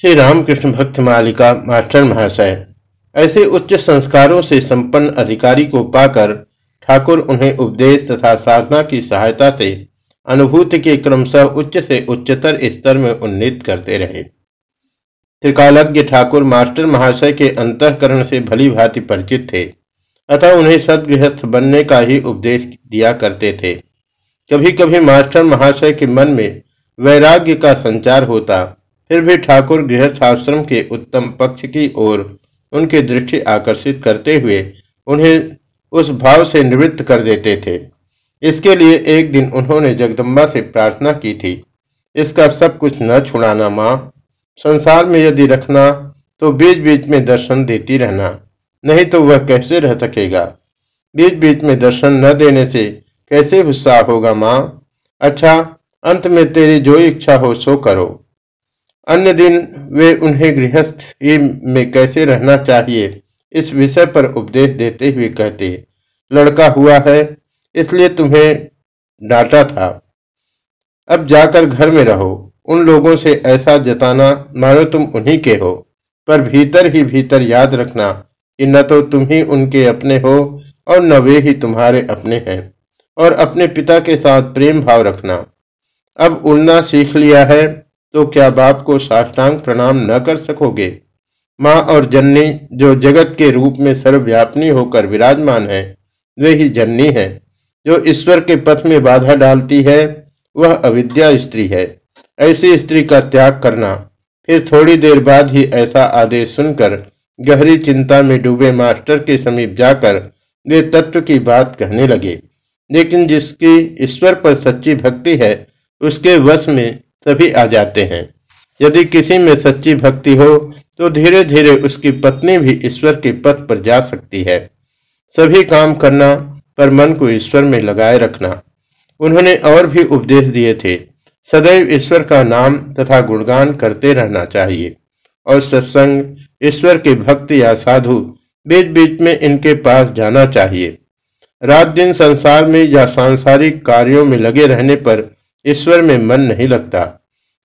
श्री रामकृष्ण भक्त मालिका, मास्टर महाशय। ऐसे उच्च संस्कारों से संपन्न अधिकारी को पाकर ठाकुर उन्हें उपदेश तथा साधना की सहायता से अनुभूति के क्रमशः उच्च से उच्चतर स्तर में उन्नीत करते रहे। त्रिकालज्ञ ठाकुर मास्टर महाशय के अंतकरण से भली भांति परिचित थे, अतः उन्हें सदगृहस्थ बनने का ही उपदेश दिया करते थे। कभी कभी मास्टर महाशय के मन में वैराग्य का संचार होता फिर भी ठाकुर गृहस्थ आश्रम के उत्तम पक्ष की ओर उनकी दृष्टि आकर्षित करते हुए उन्हें उस भाव से निवृत्त कर देते थे। इसके लिए एक दिन उन्होंने जगदम्बा से प्रार्थना की थी, इसका सब कुछ न छुड़ाना माँ। संसार में यदि रखना तो बीच बीच में दर्शन देती रहना, नहीं तो वह कैसे रह सकेगा? बीच बीच में दर्शन न देने से कैसे उत्साह होगा माँ? अच्छा अंत में तेरी जो इच्छा हो सो करो। अन्य दिन वे उन्हें गृहस्थ में कैसे रहना चाहिए? इस विषय पर उपदेश देते हुए कहते, लड़का हुआ है, इसलिए तुम्हें डांटा था। अब जाकर घर में रहो। उन लोगों से ऐसा जताना मानो तुम उन्हीं के हो। पर भीतर ही भीतर याद रखना कि न तो तुम ही उनके अपने हो और न वे ही तुम्हारे अपने हैं। और अपने पिता के साथ प्रेम भाव रखना। अब उड़ना सीख लिया है तो क्या बाप को साष्टांग प्रणाम न कर सकोगे? माँ और जननी जो जगत के रूप में सर्वव्यापनी होकर विराजमान है, वे ही जननी है। जो ईश्वर के पथ में बाधा डालती है, वह अविद्या स्त्री है। ऐसी स्त्री का त्याग करना, फिर थोड़ी देर बाद ही ऐसा आदेश सुनकर गहरी चिंता में डूबे मास्टर के समीप जाकर वे तत्व की बात कहने लगे। लेकिन जिसकी ईश्वर पर सच्ची भक्ति है, उसके वश में सभी आ जाते हैं। यदि किसी में सच्ची भक्ति हो तो धीरे धीरे उसकी पत्नी भी ईश्वर के पथ पर जा सकती है। सभी काम करना, पर मन को ईश्वर में लगाए रखना। उन्होंने और भी उपदेश दिए थे। सदैव ईश्वर का नाम तथा गुणगान करते रहना चाहिए। और सत्संग, ईश्वर के भक्त या साधु बीच बीच में इनके पास जाना चाहिए। रात दिन संसार में या सांसारिक कार्यों में लगे रहने पर ईश्वर में मन नहीं लगता।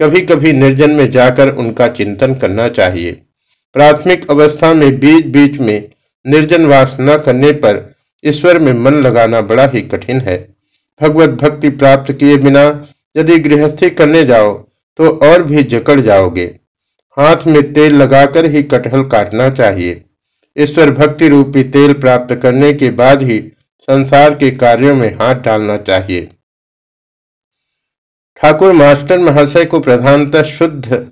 कभी कभी निर्जन में जाकर उनका चिंतन करना चाहिए। प्राथमिक अवस्था में बीच बीच में निर्जन वास न करने पर ईश्वर में मन लगाना बड़ा ही कठिन है। भगवत भक्ति प्राप्त किए बिना यदि गृहस्थी करने जाओ तो और भी जकड़ जाओगे। हाथ में तेल लगाकर ही कटहल काटना चाहिए। ईश्वर भक्ति रूपी तेल प्राप्त करने के बाद ही संसार के कार्यों में हाथ डालना चाहिए। ठाकुर मास्टर महाशय को प्रधानतः शुद्ध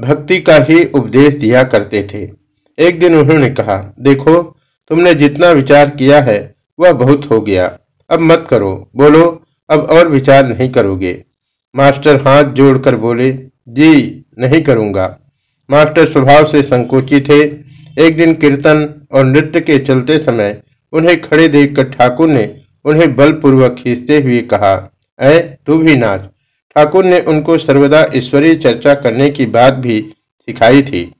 भक्ति का ही उपदेश दिया करते थे। एक दिन उन्होंने कहा, देखो, तुमने जितना विचार किया है, वह बहुत हो गया। अब मत करो। बोलो, अब और विचार नहीं करोगे। मास्टर हाथ जोड़कर बोले, जी, नहीं करूँगा। मास्टर स्वभाव से संकोची थे। एक दिन कीर्तन और नृत्य के चलते समय उन्हें खड़े देखकर ठाकुर ने उन्हें बलपूर्वक खींचते हुए कहा, ऐ, तू भी नाच। ठाकुर ने उनको सर्वदा ईश्वरीय चर्चा करने की बात भी सिखाई थी।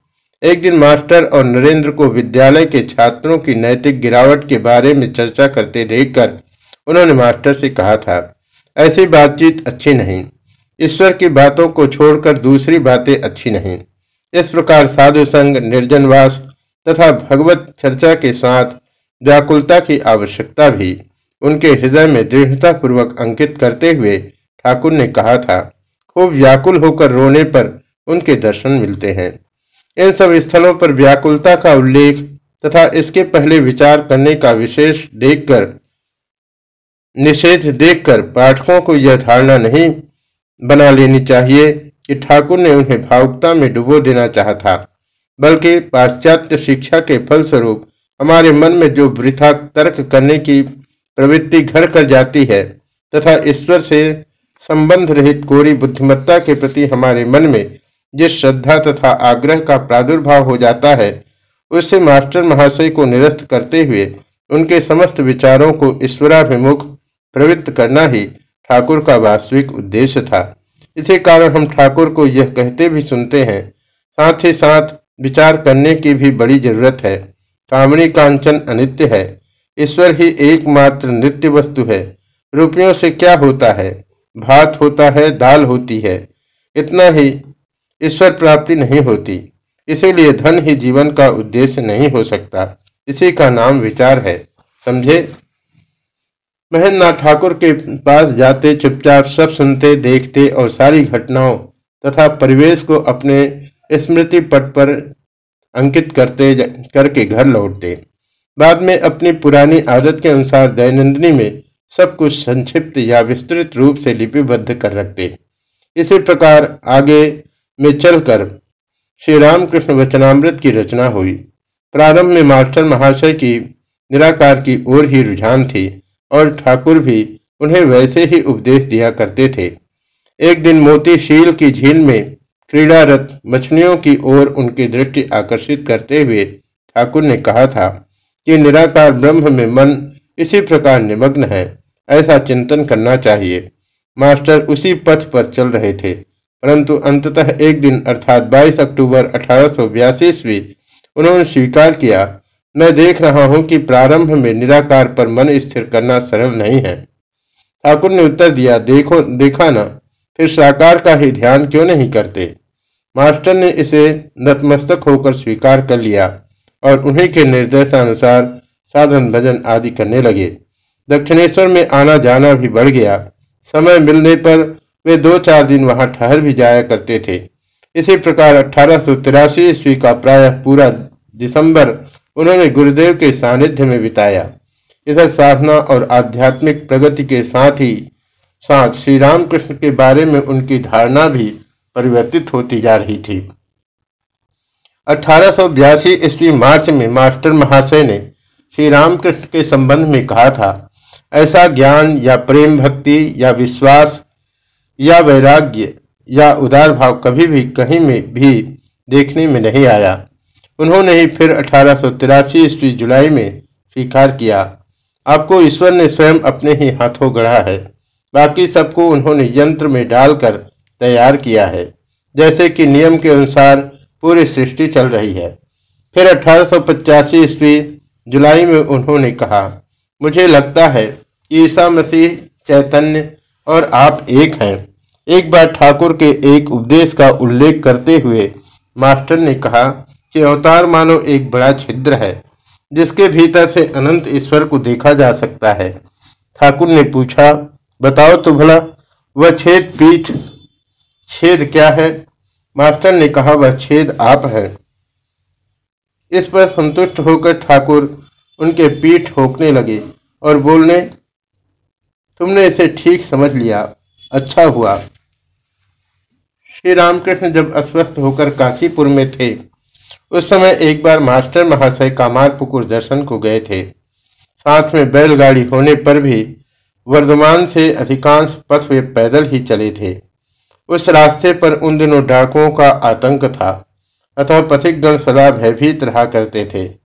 एक दिन मास्टर और नरेंद्र को विद्यालय के छात्रों की नैतिक गिरावट के बारे में चर्चा करते देखकर उन्होंने मास्टर से कहा था, ऐसी बातचीत अच्छी नहीं। ईश्वर की बातों को छोड़कर दूसरी बातें अच्छी नहीं। इस प्रकार साधु संग, निर्जनवास तथा भगवत चर्चा के साथ व्याकुलता की आवश्यकता भी उनके हृदय में दृढ़ता पूर्वक अंकित करते हुए ठाकुर ने कहा था, खूब व्याकुल होकर रोने पर उनके दर्शन मिलते हैं। इन सब स्थलों पर व्याकुलता का उल्लेख तथा इसके पहले विचार करने का विशेष देखकर, निषेध देखकर पाठकों को यह धारणा नहीं बना लेनी चाहिए कि ठाकुर ने उन्हें भावुकता में डुबो देना चाहा था, बल्कि पाश्चात्य शिक्षा के फलस्वरूप हमारे मन में जो वृथा तर्क करने की प्रवृत्ति घर कर जाती है तथा ईश्वर से संबंध रहित कोरी बुद्धिमत्ता के प्रति हमारे मन में जिस श्रद्धा तथा आग्रह का प्रादुर्भाव हो जाता है उससे मास्टर महाशय को निरस्त करते हुए उनके समस्त विचारों को ईश्वराभिमुख प्रवृत्त करना ही ठाकुर का वास्तविक उद्देश्य था। इसी कारण हम ठाकुर को यह कहते भी सुनते हैं, साथ ही साथ विचार करने की भी बड़ी ज़रूरत है। कामणी कांचन अनित्य है। ईश्वर ही एकमात्र नित्य वस्तु है। रुपयों से क्या होता है? भात होता है, दाल होती है। इतना ही ईश्वर प्राप्ति नहीं होती। इसीलिए धन ही जीवन का उद्देश्य नहीं हो सकता। इसी का नाम विचार है। समझे? महेंद्रनाथ ठाकुर के पास जाते, चुपचाप सब सुनते, देखते और सारी घटनाओं तथा परिवेश को अपने स्मृति पट पर अंकित करते, करके घर लौटते। बाद में अपनी पुरानी आदत के अनुसार दैनंदिनी में सब कुछ संक्षिप्त या विस्तृत रूप से लिपिबद्ध कर रखते इसी प्रकार आगे में चलकर श्री रामकृष्ण वचनामृत की रचना हुई। प्रारंभ में मास्टर महाशय की निराकार की ओर ही रुझान थी और ठाकुर भी उन्हें वैसे ही उपदेश दिया करते थे। एक दिन मोती शील की झील में क्रीड़ारत मछलियों की ओर उनकी दृष्टि आकर्षित करते हुए ठाकुर ने कहा था कि निराकार ब्रह्म में मन इसी प्रकार निमग्न है। ऐसा चिंतन करना चाहिए। मास्टर उसी पथ पर चल रहे थे। परंतु अंततः एक दिन, अर्थात 22 अक्टूबर अठारह ईस्वी, उन्होंने स्वीकार किया, मैं देख रहा हूँ कि प्रारंभ में निराकार पर मन स्थिर करना सरल नहीं है। ठाकुर ने उत्तर दिया, देखो, देखा ना, फिर साकार का ही ध्यान क्यों नहीं करते? मास्टर ने इसे नतमस्तक होकर स्वीकार कर लिया और उन्हीं के निर्देशानुसार साधन भजन आदि करने लगे। दक्षिणेश्वर में आना जाना भी बढ़ गया। समय मिलने पर वे दो चार दिन वहाँ ठहर भी जाया करते थे। इसी प्रकार अठारह सौ तिरासी ईस्वी का प्रायः पूरा दिसंबर उन्होंने गुरुदेव के सानिध्य में बिताया। इधर साधना और आध्यात्मिक प्रगति के साथ ही साथ श्री रामकृष्ण के बारे में उनकी धारणा भी परिवर्तित होती जा रही थी। अठारह ईस्वी मार्च में मास्टर महाशय ने श्री रामकृष्ण के संबंध में कहा था ऐसा ज्ञान या प्रेम भक्ति या विश्वास या वैराग्य या उदार भाव कभी भी कहीं में भी देखने में नहीं आया। उन्होंने ही फिर अठारह सौ तिरासी ईस्वी जुलाई में स्वीकार किया। आपको ईश्वर ने स्वयं अपने ही हाथों गढ़ा है। बाकी सबको उन्होंने यंत्र में डालकर तैयार किया है। जैसे कि नियम के अनुसार पूरी सृष्टि चल रही है। फिर अठारह ईस्वी जुलाई में उन्होंने कहा मुझे लगता है, ईसा मसीह चैतन्य और आप एक हैं। एक बार ठाकुर के एक उपदेश का उल्लेख करते हुए मास्टर ने कहा कि अवतार मानो एक बड़ा छिद्र है, जिसके भीतर से अनंत ईश्वर को देखा जा सकता है। ठाकुर ने पूछा, बताओ तो भला, वह छेद पीठ, छेद क्या है? मास्टर ने कहा, वह छेद आप है। इस पर संतुष्ट होकर ठाकुर उनके पीठ ठोकने लगे और बोलने, तुमने इसे ठीक समझ लिया। अच्छा हुआ। श्री रामकृष्ण जब अस्वस्थ होकर काशीपुर में थे, उस समय एक बार मास्टर महाशय कामारपुकुर दर्शन को गए थे। साथ में बैलगाड़ी होने पर भी वर्धमान से अधिकांश पथ वे पैदल ही चले थे। उस रास्ते पर उन दिनों डाकुओं का आतंक था। अतः पथिकगण सदा भयभीत रहा करते थे।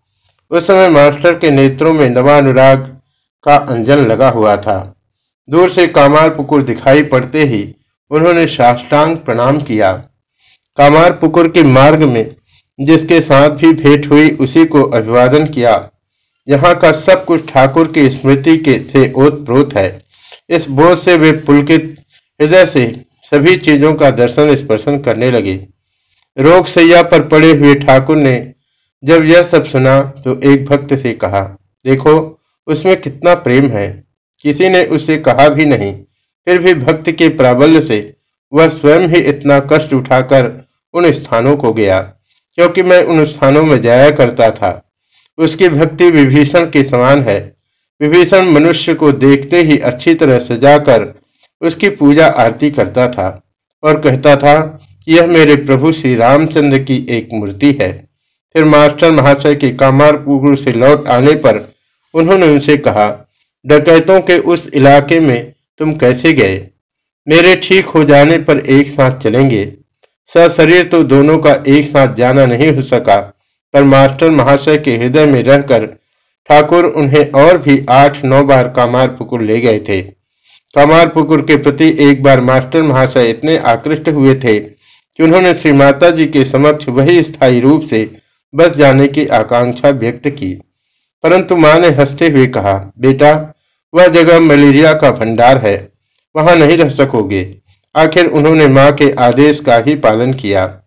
उस समय मास्टर के नेत्रों में नवानुराग का अंजन लगा हुआ था। दूर से कामार पुकुर दिखाई पड़ते ही उन्होंने साष्टांग प्रणाम किया। कामार पुकुर के मार्ग में, जिसके साथ भी भेंट हुई, उसी को अभिवादन किया। यहाँ का सब कुछ ठाकुर की स्मृति के से ओतप्रोत है। इस बोध से वे पुलकित हृदय से सभी चीज़ों का दर्शन स्पर्शन करने लगे। रोग सैया पर पड़े हुए ठाकुर ने जब यह सब सुना तो एक भक्त से कहा, देखो, उसमें कितना प्रेम है। किसी ने उसे कहा भी नहीं। फिर भी भक्त के प्राबल्य से वह स्वयं ही इतना कष्ट उठाकर उन स्थानों को गया, क्योंकि मैं उन स्थानों में जाया करता था। उसकी भक्ति विभीषण के समान है। विभीषण मनुष्य को देखते ही अच्छी तरह सजाकर उसकी पूजा आरती करता था और कहता था, यह मेरे प्रभु श्री रामचंद्र की एक मूर्ति है। फिर मास्टर महाशय के कामारपुर से लौट आने पर उन्होंने उनसे कहा, डकैतों के उस इलाके में तुम कैसे गए? मेरे ठीक हो जाने पर एक साथ चलेंगे। सशरीर तो दोनों का एक साथ जाना नहीं हो सका, पर मास्टर महाशय के हृदय में रहकर ठाकुर उन्हें और भी आठ नौ बार कामार पुकुर ले गए थे। कामार पुकुर के प्रति एक बार मास्टर महाशय इतने आकृष्ट हुए थे कि उन्होंने श्री माता जी के समक्ष वही स्थायी रूप से बस जाने की आकांक्षा व्यक्त की। परंतु माँ ने हँसते हुए कहा, बेटा, वह जगह मलेरिया का भंडार है, वहाँ नहीं रह सकोगे। आखिर उन्होंने माँ के आदेश का ही पालन किया।